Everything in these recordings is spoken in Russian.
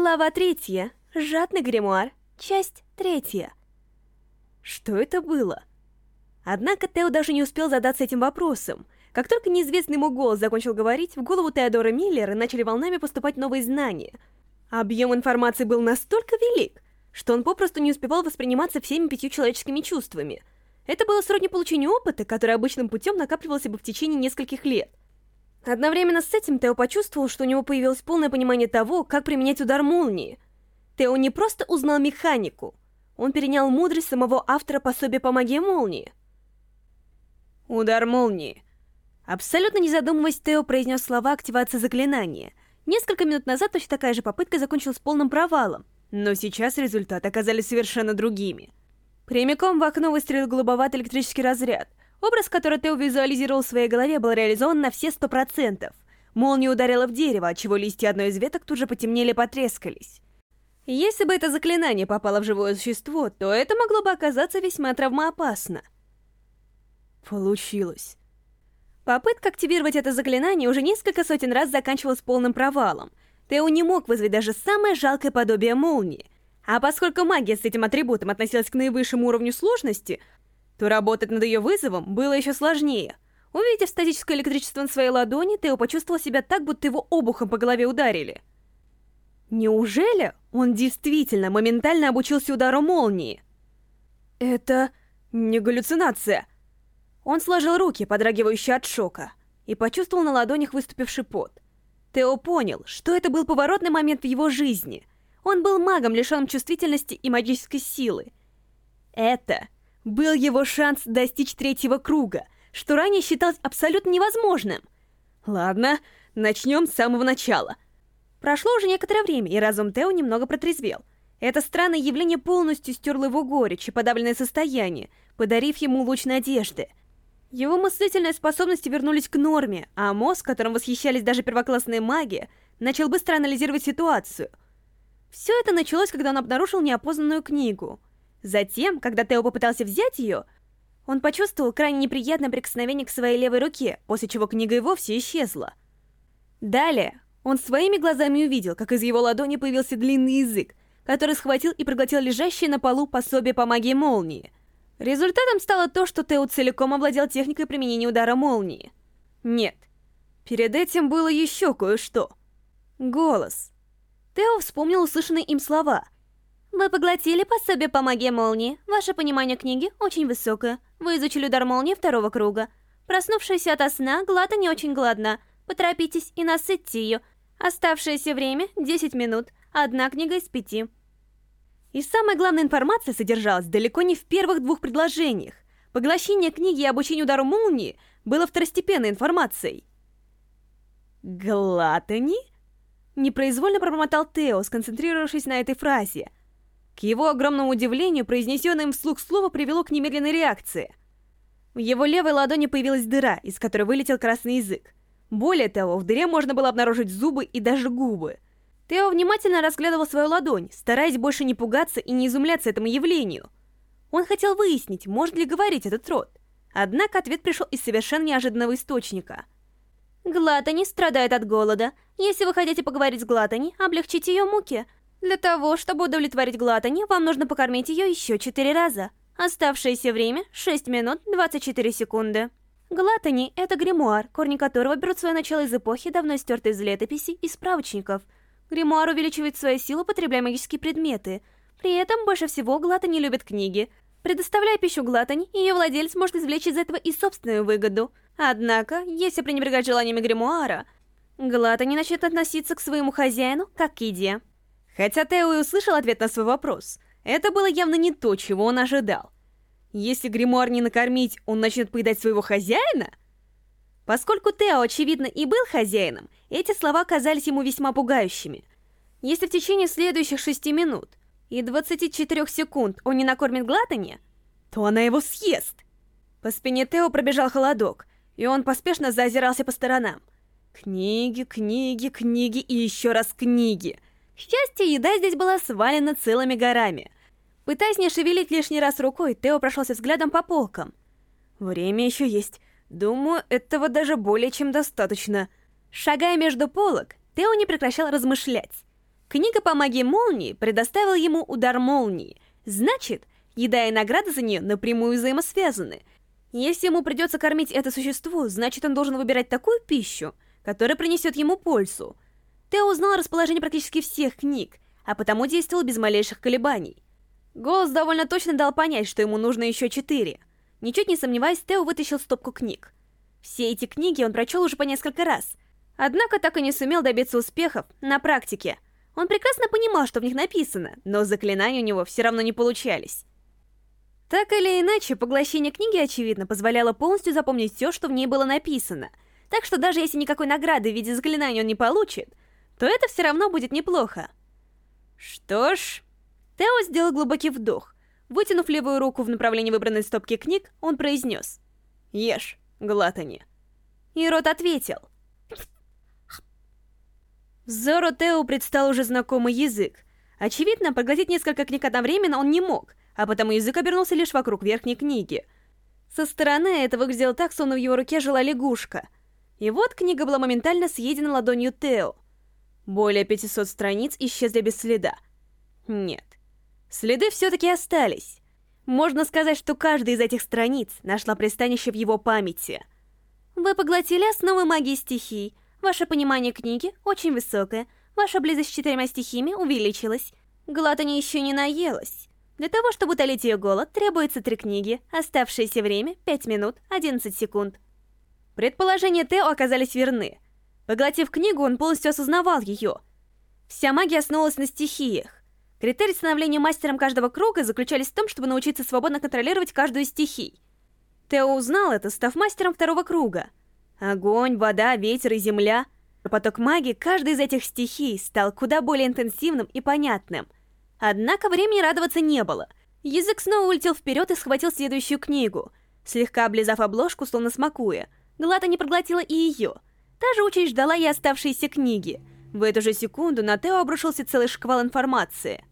Глава третья. Жадный гримуар. Часть третья. Что это было? Однако Тео даже не успел задаться этим вопросом. Как только неизвестный ему голос закончил говорить, в голову Теодора Миллера начали волнами поступать новые знания. Объем информации был настолько велик, что он попросту не успевал восприниматься всеми пятью человеческими чувствами. Это было сродни получению опыта, который обычным путем накапливался бы в течение нескольких лет. Одновременно с этим Тео почувствовал, что у него появилось полное понимание того, как применять удар молнии. Тео не просто узнал механику, он перенял мудрость самого автора пособия по магии молнии. Удар молнии. Абсолютно не задумываясь, Тео произнес слова активации заклинания. Несколько минут назад точно такая же попытка закончилась полным провалом, но сейчас результаты оказались совершенно другими. Прямиком в окно выстрелил голубоватый электрический разряд. Образ, который Тео визуализировал в своей голове, был реализован на все сто процентов. Молния ударила в дерево, отчего листья одной из веток тут же потемнели и потрескались. Если бы это заклинание попало в живое существо, то это могло бы оказаться весьма травмоопасно. Получилось. Попытка активировать это заклинание уже несколько сотен раз заканчивалась полным провалом. Тео не мог вызвать даже самое жалкое подобие молнии. А поскольку магия с этим атрибутом относилась к наивысшему уровню сложности, то работать над ее вызовом было еще сложнее. Увидев статическое электричество на своей ладони, Тео почувствовал себя так, будто его обухом по голове ударили. Неужели он действительно моментально обучился удару молнии? Это не галлюцинация. Он сложил руки, подрагивающие от шока, и почувствовал на ладонях выступивший пот. Тео понял, что это был поворотный момент в его жизни. Он был магом, лишенным чувствительности и магической силы. Это был его шанс достичь третьего круга, что ранее считалось абсолютно невозможным. Ладно, начнем с самого начала. Прошло уже некоторое время, и разум Тео немного протрезвел. Это странное явление полностью стерло его горечь и подавленное состояние, подарив ему луч надежды. Его мыслительные способности вернулись к норме, а мозг, которым восхищались даже первоклассные маги, начал быстро анализировать ситуацию. Все это началось, когда он обнаружил неопознанную книгу — Затем, когда Тео попытался взять ее, он почувствовал крайне неприятное прикосновение к своей левой руке, после чего книга и вовсе исчезла. Далее, он своими глазами увидел, как из его ладони появился длинный язык, который схватил и проглотил лежащее на полу пособие по магии молнии. Результатом стало то, что Тео целиком овладел техникой применения удара молнии. Нет, перед этим было еще кое-что. Голос. Тео вспомнил услышанные им слова — вы поглотили пособие по магии молнии. Ваше понимание книги очень высокое. Вы изучили удар молнии второго круга. Проснувшаяся ото сна, Глата не очень голодна. Поторопитесь и насытьте ее. Оставшееся время — 10 минут. Одна книга из пяти. И самая главная информация содержалась далеко не в первых двух предложениях. Поглощение книги и обучение удару молнии было второстепенной информацией. «Глатани?» Непроизвольно пробормотал Тео, сконцентрировавшись на этой фразе — к его огромному удивлению, произнесенное им вслух слово привело к немедленной реакции. В его левой ладони появилась дыра, из которой вылетел красный язык. Более того, в дыре можно было обнаружить зубы и даже губы. Тео внимательно разглядывал свою ладонь, стараясь больше не пугаться и не изумляться этому явлению. Он хотел выяснить, может ли говорить этот род. Однако ответ пришел из совершенно неожиданного источника. Глатани страдает от голода. Если вы хотите поговорить с Глатани, облегчите ее муки – для того, чтобы удовлетворить Глатани, вам нужно покормить ее еще 4 раза. Оставшееся время — 6 минут 24 секунды. Глатани — это гримуар, корни которого берут свое начало из эпохи, давно стертой из летописей и справочников. Гримуар увеличивает свою силу, потребляя магические предметы. При этом больше всего Глатани любит книги. Предоставляя пищу Глатани, ее владелец может извлечь из этого и собственную выгоду. Однако, если пренебрегать желаниями гримуара, Глатани начнет относиться к своему хозяину как к еде. Хотя Тео и услышал ответ на свой вопрос, это было явно не то, чего он ожидал. Если гримуар не накормить, он начнет поедать своего хозяина? Поскольку Тео, очевидно, и был хозяином, эти слова казались ему весьма пугающими. Если в течение следующих шести минут и 24 секунд он не накормит Глатани, то она его съест. По спине Тео пробежал холодок, и он поспешно заозирался по сторонам. Книги, книги, книги и еще раз книги — к счастью, еда здесь была свалена целыми горами. Пытаясь не шевелить лишний раз рукой, Тео прошелся взглядом по полкам. Время еще есть. Думаю, этого даже более чем достаточно. Шагая между полок, Тео не прекращал размышлять. Книга по магии молнии предоставила ему удар молнии. Значит, еда и награда за нее напрямую взаимосвязаны. Если ему придется кормить это существо, значит он должен выбирать такую пищу, которая принесет ему пользу. Тео узнал расположение практически всех книг, а потому действовал без малейших колебаний. Голос довольно точно дал понять, что ему нужно еще четыре. Ничуть не сомневаясь, Тео вытащил стопку книг. Все эти книги он прочел уже по несколько раз, однако так и не сумел добиться успехов на практике. Он прекрасно понимал, что в них написано, но заклинания у него все равно не получались. Так или иначе, поглощение книги, очевидно, позволяло полностью запомнить все, что в ней было написано. Так что даже если никакой награды в виде заклинания он не получит, то это все равно будет неплохо. Что ж... Тео сделал глубокий вдох. Вытянув левую руку в направлении выбранной стопки книг, он произнес «Ешь, глатани». И Рот ответил. Взору Тео предстал уже знакомый язык. Очевидно, проглотить несколько книг одновременно он не мог, а потому язык обернулся лишь вокруг верхней книги. Со стороны это выглядело так, словно в его руке жила лягушка. И вот книга была моментально съедена ладонью Тео. Более 500 страниц исчезли без следа. Нет. Следы все-таки остались. Можно сказать, что каждая из этих страниц нашла пристанище в его памяти. Вы поглотили основы магии стихий. Ваше понимание книги очень высокое. Ваша близость с четырьмя стихиями увеличилась. Глатани еще не наелась. Для того, чтобы утолить ее голод, требуется три книги. Оставшееся время — 5 минут 11 секунд. Предположения Тео оказались верны. Поглотив книгу, он полностью осознавал ее. Вся магия основывалась на стихиях. Критерий становления мастером каждого круга заключались в том, чтобы научиться свободно контролировать каждую из стихий. Тео узнал это, став мастером второго круга. Огонь, вода, ветер и земля. Поток магии каждой из этих стихий стал куда более интенсивным и понятным. Однако времени радоваться не было. Язык снова улетел вперед и схватил следующую книгу. Слегка облизав обложку, словно смакуя, Глата не проглотила и ее — Та же очередь ждала и оставшиеся книги. В эту же секунду на Тео обрушился целый шквал информации.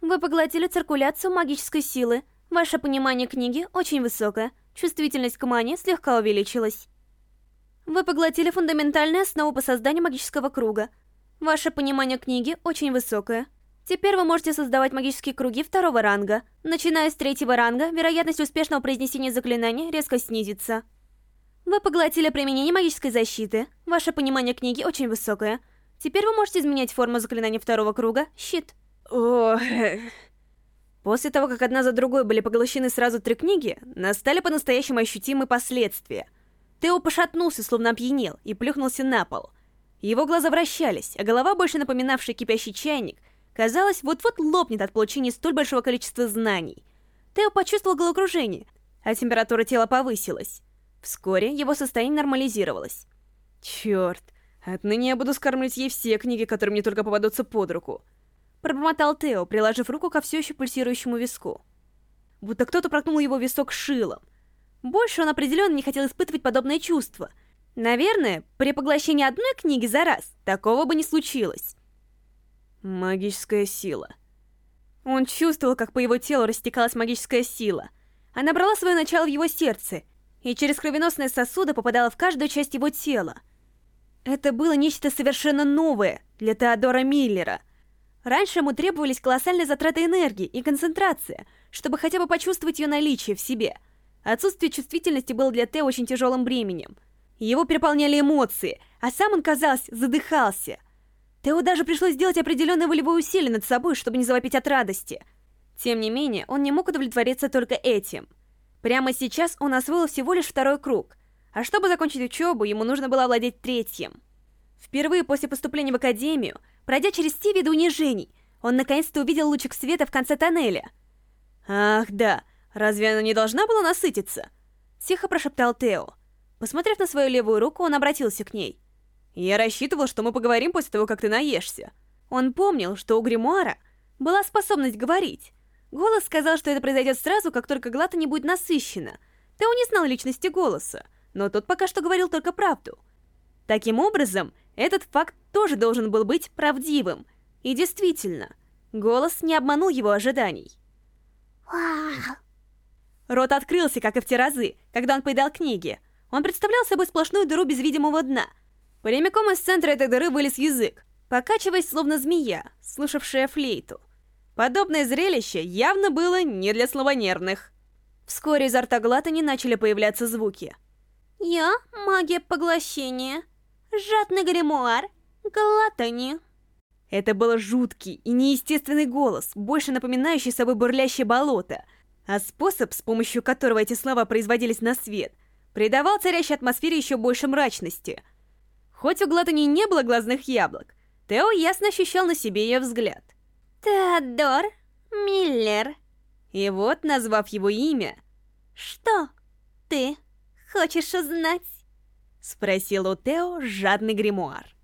Вы поглотили циркуляцию магической силы. Ваше понимание книги очень высокое. Чувствительность к мане слегка увеличилась. Вы поглотили фундаментальную основу по созданию магического круга. Ваше понимание книги очень высокое. Теперь вы можете создавать магические круги второго ранга. Начиная с третьего ранга, вероятность успешного произнесения заклинания резко снизится. Вы поглотили применение магической защиты. Ваше понимание книги очень высокое. Теперь вы можете изменять форму заклинания второго круга. Щит. О, После того, как одна за другой были поглощены сразу три книги, настали по-настоящему ощутимые последствия. Тео пошатнулся, словно опьянел, и плюхнулся на пол. Его глаза вращались, а голова, больше напоминавшая кипящий чайник, казалось, вот-вот лопнет от получения столь большого количества знаний. Тео почувствовал головокружение, а температура тела повысилась. Вскоре его состояние нормализировалось. Черт, отныне я буду скармливать ей все книги, которые мне только попадутся под руку. Пробормотал Тео, приложив руку ко все еще пульсирующему виску. Будто кто-то проткнул его висок шилом. Больше он определенно не хотел испытывать подобное чувство. Наверное, при поглощении одной книги за раз такого бы не случилось. Магическая сила. Он чувствовал, как по его телу растекалась магическая сила. Она брала свое начало в его сердце и через кровеносные сосуды попадала в каждую часть его тела. Это было нечто совершенно новое для Теодора Миллера. Раньше ему требовались колоссальные затраты энергии и концентрация, чтобы хотя бы почувствовать ее наличие в себе. Отсутствие чувствительности было для Тео очень тяжелым бременем. Его переполняли эмоции, а сам он, казалось, задыхался. Тео даже пришлось сделать определенное волевое усилие над собой, чтобы не завопить от радости. Тем не менее, он не мог удовлетвориться только этим — Прямо сейчас он освоил всего лишь второй круг, а чтобы закончить учебу, ему нужно было овладеть третьим. Впервые после поступления в академию, пройдя через все виды унижений, он наконец-то увидел лучик света в конце тоннеля. «Ах да, разве она не должна была насытиться?» Тихо прошептал Тео. Посмотрев на свою левую руку, он обратился к ней. «Я рассчитывал, что мы поговорим после того, как ты наешься». Он помнил, что у Гримуара была способность говорить, Голос сказал, что это произойдет сразу, как только Глата не будет насыщена. Тео не знал личности голоса, но тот пока что говорил только правду. Таким образом, этот факт тоже должен был быть правдивым. И действительно, голос не обманул его ожиданий. Рот открылся, как и в те разы, когда он поедал книги. Он представлял собой сплошную дыру без видимого дна. Прямиком из центра этой дыры вылез язык. покачиваясь словно змея, слушавшая флейту. Подобное зрелище явно было не для слабонервных. Вскоре изо рта Глатани начали появляться звуки. «Я — магия поглощения. Жадный гримуар. Глатани». Это был жуткий и неестественный голос, больше напоминающий собой бурлящее болото, а способ, с помощью которого эти слова производились на свет, придавал царящей атмосфере еще больше мрачности. Хоть у Глатани не было глазных яблок, Тео ясно ощущал на себе ее взгляд. «Теодор Миллер». И вот, назвав его имя... «Что ты хочешь узнать?» Спросил у Тео жадный гримуар.